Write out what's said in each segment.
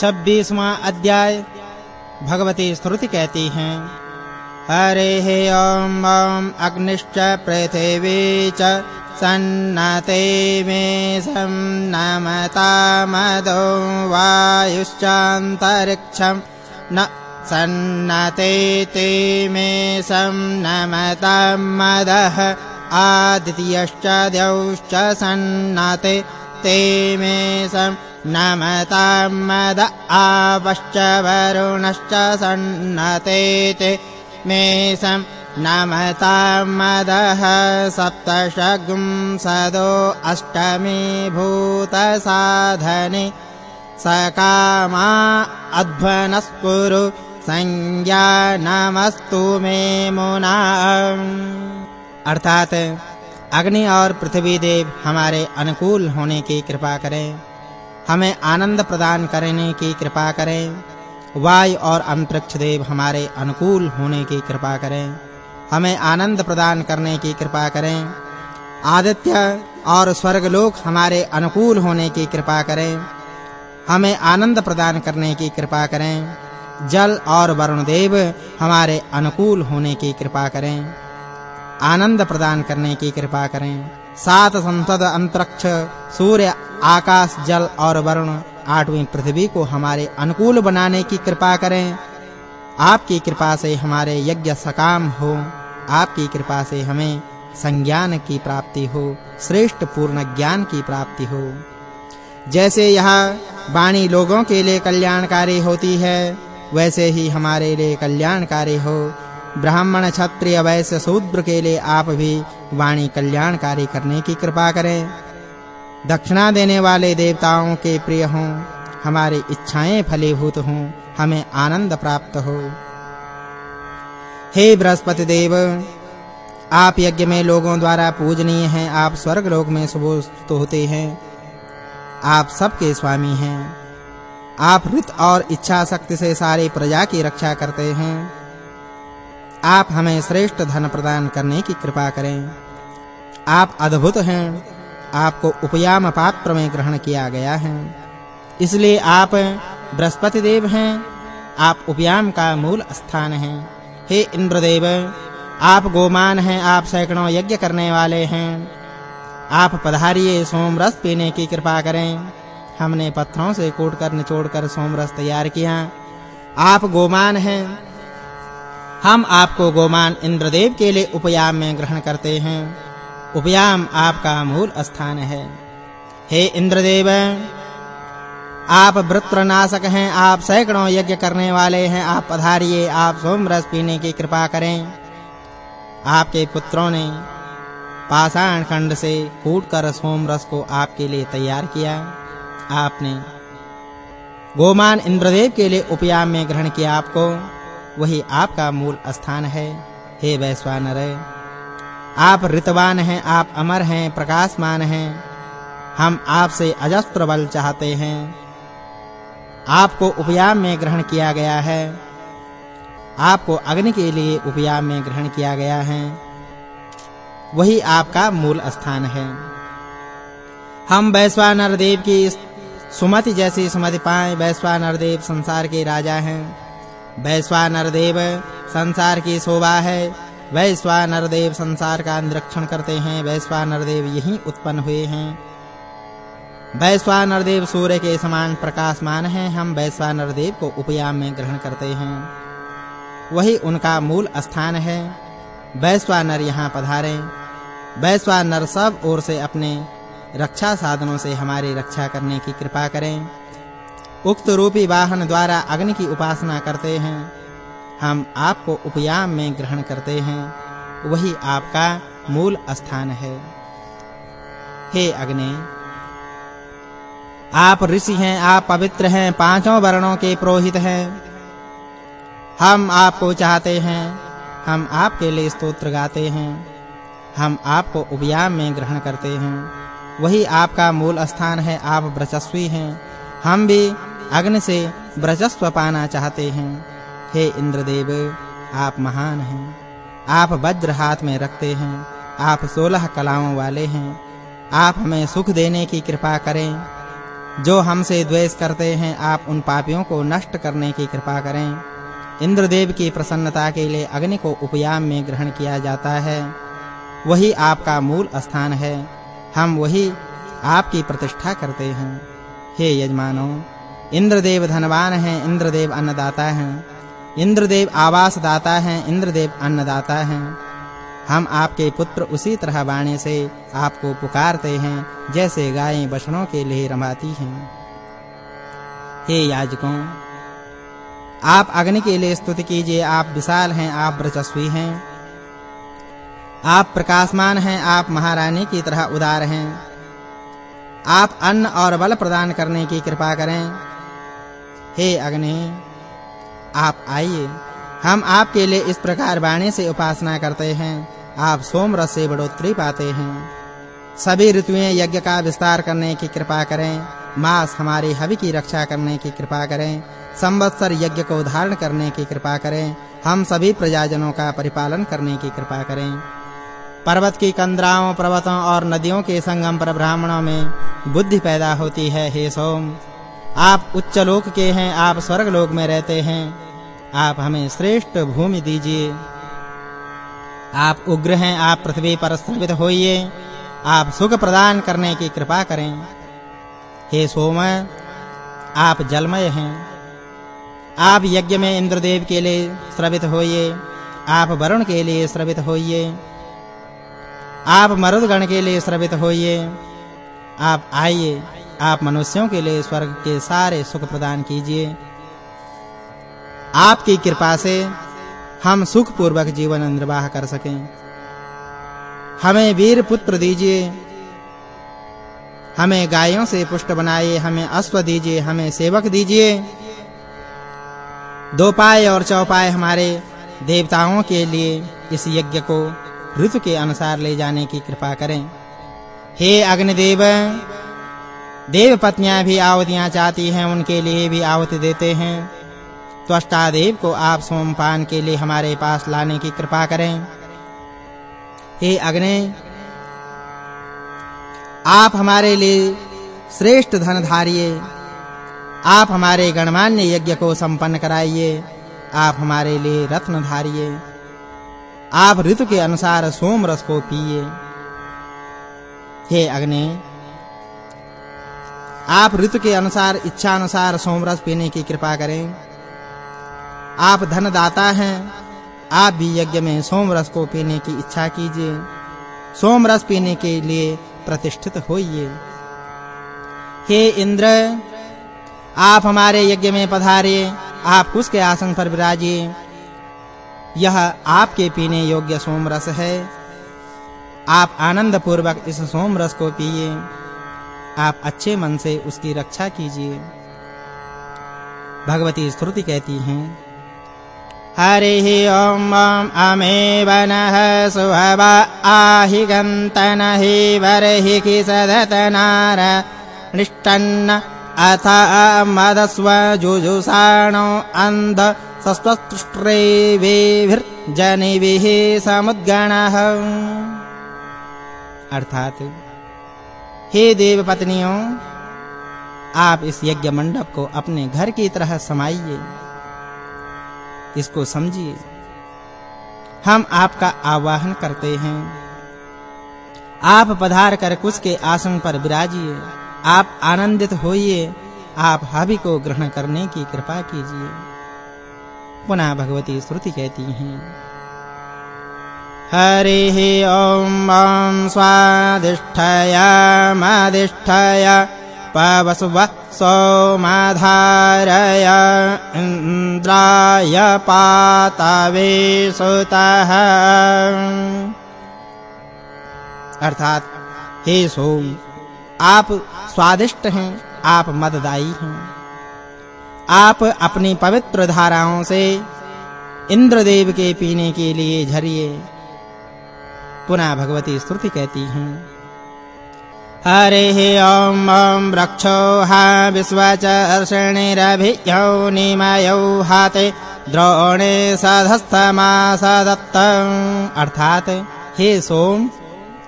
छब्बीसवां अध्याय भगवती स्तुति कहती हैं, हरे ॐ ॐ अग्निश्च पृथिवी च सन्नते मे सं नमतामदो वायुश्चान्तरिक्षं। न सन्नते ते मे सं नमतामदः आदित्यश्च द्यौश्च सन्नते ते मे सं नमतामद आवश्च वरुणश्च सन्नते ते मे सं नमतामदः सप्तशगुंसदो अष्टमी भूतसाधने। सकामा अध्वनस्कुरु संज्ञा नमस्तु मे मुना अर्थात अग्नि और पृथ्वी देव हमारे अनुकूल होने की कृपा करें। हमें आनंद प्रदान करने की कृपा करें। वायु और अंतरिक्ष देव हमारे अनुकूल होने की कृपा करें। हमें आनंद प्रदान करने की कृपा करें। आदित्य और स्वर्गलोक हमारे अनुकूल होने की कृपा करें। हमें आनंद प्रदान करने की कृपा करें। जल और वरुण देव हमारे अनुकूल होने की कृपा करें। आनंद प्रदान करने की कृपा करें। सात संसद अंतरिक्ष, सूर्य, आकाश, जल और वरुण आठवीं पृथ्वी को हमारे अनुकूल बनाने की कृपा करें। आपकी कृपा से हमारे यज्ञ सकाम हो। आपकी कृपा से हमें संज्ञान की प्राप्ति हो, श्रेष्ठ पूर्ण ज्ञान की प्राप्ति हो। जैसे यह वाणी लोगों के लिए कल्याणकारी होती है, वैसे ही हमारे लिए कल्याणकारी हो। ब्राह्मण क्षत्रिय वैश्य शूद्र के लिए आप भी वाणी कल्याणकारी करने की कृपा करें। दक्षिणा देने वाले देवताओं के प्रिय हों, हमारी इच्छाएँ फलीभूत हों, हमें आनंद प्राप्त हो। हे बृहस्पति देव, आप यज्ञ में लोगों द्वारा पूजनीय हैं, आप स्वर्ग लोक में सुबोध होते हैं। आप सबके स्वामी हैं। आप रित और इच्छा शक्ति से सारी प्रजा की रक्षा करते हैं। आप हमें श्रेष्ठ धन प्रदान करने की कृपा करें। आप अद्भुत हैं। आपको उपयाम पात्र में ग्रहण किया गया है। इसलिए आप बृहस्पति देव हैं। आप उपयाम का मूल स्थान हैं। हे इंद्रदेव, आप गोमान हैं। आप सैकड़ों यज्ञ करने वाले हैं। आप पधारिए सोम रस पीने की कृपा करें। हमने पत्थरों से कूटकर निचोड़कर सोम रस तैयार किया। आप गोमान हैं। हम आपको गोमान इंद्रदेव के लिए उपयाम में ग्रहण करते हैं। उपयाम आपका मूल स्थान है। हे इंद्रदेव, आप वृत्रनाशक हैं, आप सैकड़ों यज्ञ करने वाले हैं, आप पधारिए, आप सोम रस पीने की कृपा करें। आपके पुत्रों ने पाषाण खंड से कूटकर सोम रस को आपके लिए तैयार किया। आपने गोमान इंद्रदेव के लिए उपयाम में ग्रहण किया आपको। वही आपका मूल स्थान है। हे वैश्वानर, आप ऋतवान हैं, आप अमर हैं, प्रकाशमान हैं। हम आपसे अजस्त्र बल चाहते हैं। आपको उपयाम में ग्रहण किया गया है। आपको अग्नि के लिए उपयाम में ग्रहण किया गया है। वही आपका मूल स्थान है। हम वैश्वानर देव की सुमति जैसी सुमति पाए, वैश्वानर देव संसार के राजा हैं। वैश्वानर देव संसार की शोभा है। वैश्वानर देव संसार का निरीक्षण करते हैं। वैश्वानर देव यहीं उत्पन्न हुए हैं। वैश्वानर देव सूर्य के समान प्रकाशमान हैं। हम वैश्वानर देव को उपयाम में ग्रहण करते हैं। वही उनका मूल स्थान है। वैश्वानर यहाँ पधारे। वैश्वानर सब ओर से अपने रक्षा साधनों से हमारी रक्षा करने की कृपा करें। उक्त रूपी वाहन द्वारा अग्नि की उपासना करते हैं। हम आपको उपयाम में ग्रहण करते हैं। वही आपका मूल स्थान है। हे अग्नि, आप ऋषि हैं, आप पवित्र हैं, पाँचों वर्णों के पुरोहित हैं। हम आपको चाहते हैं, हम आपके लिए स्तोत्र गाते हैं। हम आपको उपयाम में ग्रहण करते हैं। वही आपका मूल स्थान है, आप ब्रचस्वी हैं। हम भी अग्नि से ब्रजस्व पाना चाहते हैं। हे इंद्रदेव, आप महान हैं। आप वज्र हाथ में रखते हैं। आप सोलह कलाओं वाले हैं। आप हमें सुख देने की कृपा करें। जो हमसे द्वेष करते हैं, आप उन पापियों को नष्ट करने की कृपा करें। इंद्रदेव की प्रसन्नता के लिए अग्नि को उपयाम में ग्रहण किया जाता है। वही आपका मूल स्थान है। हम वही आपकी प्रतिष्ठा करते हैं। हे यजमानों इंद्रदेव धनवान हैं, इंद्रदेव अन्नदाता हैं। इंद्रदेव आवास दाता हैं, इंद्रदेव अन्नदाता हैं। हम आपके पुत्र उसी तरह वाणी से आपको पुकारते हैं, जैसे गायें बछड़ों के लिए रमाती हैं। हे याजकों, आप अग्नि के लिए स्तुति कीजिए, आप विशाल हैं, आप वर्चस्वी हैं। आप प्रकाशमान हैं, आप महारानी की तरह उदार हैं। आप अन्न और बल प्रदान करने की कृपा करें। हे अग्नि, आप आइए। हम आपके लिए इस प्रकार वाणी से उपासना करते हैं। आप सोम रस से बढ़ोतरी पाते हैं। सभी ऋतुएँ यज्ञ का विस्तार करने की कृपा करें। मास हमारी हवि की रक्षा करने की कृपा करें। संवत्सर यज्ञ को धारण करने की कृपा करें। हम सभी प्रजाजनों का परिपालन करने की कृपा करें। पर्वत की कंदराओं, पर्वतों और नदियों के संगम पर ब्राह्मणों में बुद्धि पैदा होती है, हे सोम। आप उच्च लोक के हैं, आप स्वर्ग लोक में रहते हैं। आप हमें श्रेष्ठ भूमि दीजिए। आप उग्र हैं, आप पृथ्वी पर स्थित होइए। आप सुख प्रदान करने की कृपा करें। हे सोम, आप जलमय हैं। आप यज्ञ में इंद्रदेव के लिए श्रवित होइए। आप वरुण के लिए श्रवित होइए। आप मरुदगण के लिए श्रवित होइए। आप आइए। आप मनुष्यों के लिए स्वर्ग के सारे सुख प्रदान कीजिए। आपकी कृपा से हम सुख पूर्वक जीवन निर्वाह कर सकें। हमें वीर पुत्र दीजिए, हमें गायों से पुष्ट बनाइए हमें अश्व दीजिए, हमें सेवक दीजिए। दो पाए और चौपाए हमारे देवताओं के लिए इस यज्ञ को ऋतु के अनुसार ले जाने की कृपा करें। हे अग्निदेव देव पत्नियाँ भी आहुतियाँ चाहती हैं, उनके लिए भी आहुति देते हैं। त्वष्टा देव को आप सोमपान के लिए हमारे पास लाने की कृपा करें। हे अग्नि, आप हमारे लिए श्रेष्ठ धन धारिए आप हमारे गणमान्य यज्ञ को संपन्न कराइए आप हमारे लिए रत्न धारिए आप ऋतु के अनुसार सोम रस को पिए। हे अग्नि आप ऋतु के अनुसार इच्छा अनुसार सोमरस पीने की कृपा करें। आप धन दाता हैं, आप भी यज्ञ में सोमरस को पीने की इच्छा कीजिए। सोमरस पीने के लिए प्रतिष्ठित होइए। हे इंद्र, आप हमारे यज्ञ में पधारिए आप कुश के आसन पर विराजिए। यह आपके पीने योग्य सोमरस है। आप आनंद पूर्वक इस सोमरस को पिए। आप अच्छे मन से उसकी रक्षा कीजिए। भगवती स्तुति कहती हैं, हरिः ॐ अमे वनः सुहवा आहि गन्तन हि वरहि किसदतनार निष्टन्न अथ मदस्व जुजुषाणो अन्ध सस्वतुष्ट्रेभिर्जनिभिः समुद्गणः। अर्थात हे देव पत्नियों आप इस यज्ञ मंडप को अपने घर की तरह समाइए। इसको समझिए। हम आपका आवाहन करते हैं। आप पधार कर कुछ के आसन पर विराजिए। आप आनंदित होइए। आप हवि को ग्रहण करने की कृपा कीजिए। पुनः भगवती श्रुति कहती हैं। हरिः ॐ ॐ स्वादिष्ठय मदिष्ठय पवसुवः सोमाधारय इन्द्राय पातवे सुतः। अर्थात, हे सोम, आप स्वादिष्ट हैं, आप मददाई हैं। आप अपनी पवित्र धाराओं से इंद्रदेव के पीने के लिए झरिए। पुनः भगवती स्तुति कहती हैं। हरिः ॐ ॐ रक्षो हा विश्वचर्षणिरभियौ निमयौ हाते, द्रोणे सधस्थमासदत्तम् अर्थात, हे सोम,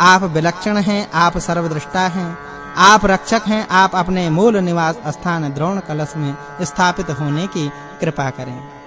आप विलक्षण हैं, आप सर्वदृष्टा हैं, आप रक्षक हैं, आप अपने मूल निवास स्थान द्रोण कलश में स्थापित होने की कृपा करें।